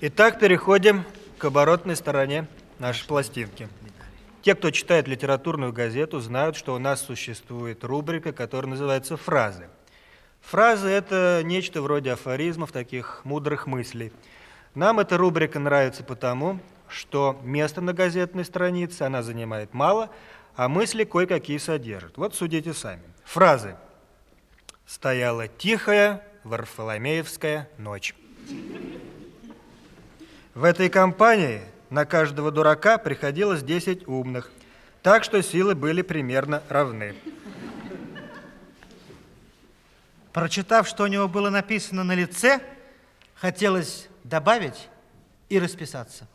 Итак, переходим к оборотной стороне нашей пластинки. Те, кто читает литературную газету, знают, что у нас существует рубрика, которая называется «Фразы». Фразы – это нечто вроде афоризмов, таких мудрых мыслей. Нам эта рубрика нравится потому, что место на газетной странице она занимает мало, а мысли кое-какие содержит. Вот судите сами. Фразы. «Стояла тихая Варфоломеевская ночь». В этой компании на каждого дурака приходилось 10 умных, так что силы были примерно равны. Прочитав, что у него было написано на лице, хотелось добавить и расписаться.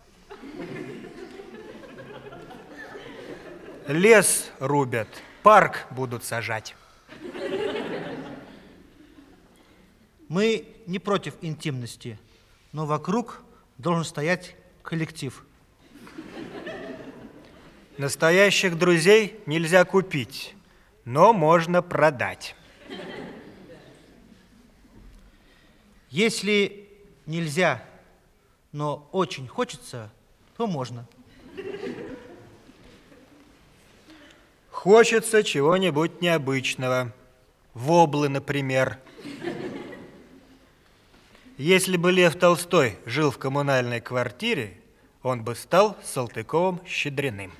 Лес рубят, парк будут сажать. Мы не против интимности, но вокруг должен стоять коллектив. Настоящих друзей нельзя купить, но можно продать. Если нельзя, но очень хочется, то можно. Хочется чего-нибудь необычного. Воблы, например. Если бы Лев Толстой жил в коммунальной квартире, он бы стал Салтыковым Щедриным.